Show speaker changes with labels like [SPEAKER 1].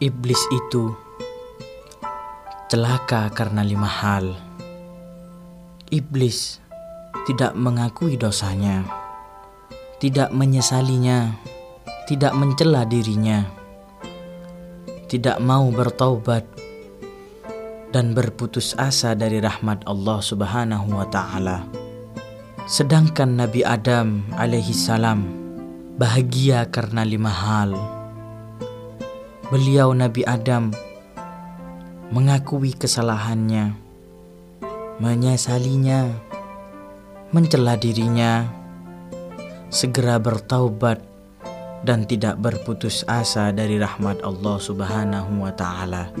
[SPEAKER 1] Iblis itu celaka karena lima hal. Iblis tidak mengakui dosanya, tidak menyesalinya, tidak mencela dirinya, tidak mau bertaubat, dan berputus asa dari rahmat Allah Subhanahu wa Ta'ala. Sedangkan Nabi Adam alaihi salam bahagia karena lima hal beliau Nabi Adam mengakui kesalahannya, menyesalinya, mencela dirinya, segera bertaubat dan tidak berputus asa dari rahmat Allah Subhanahu wa taala.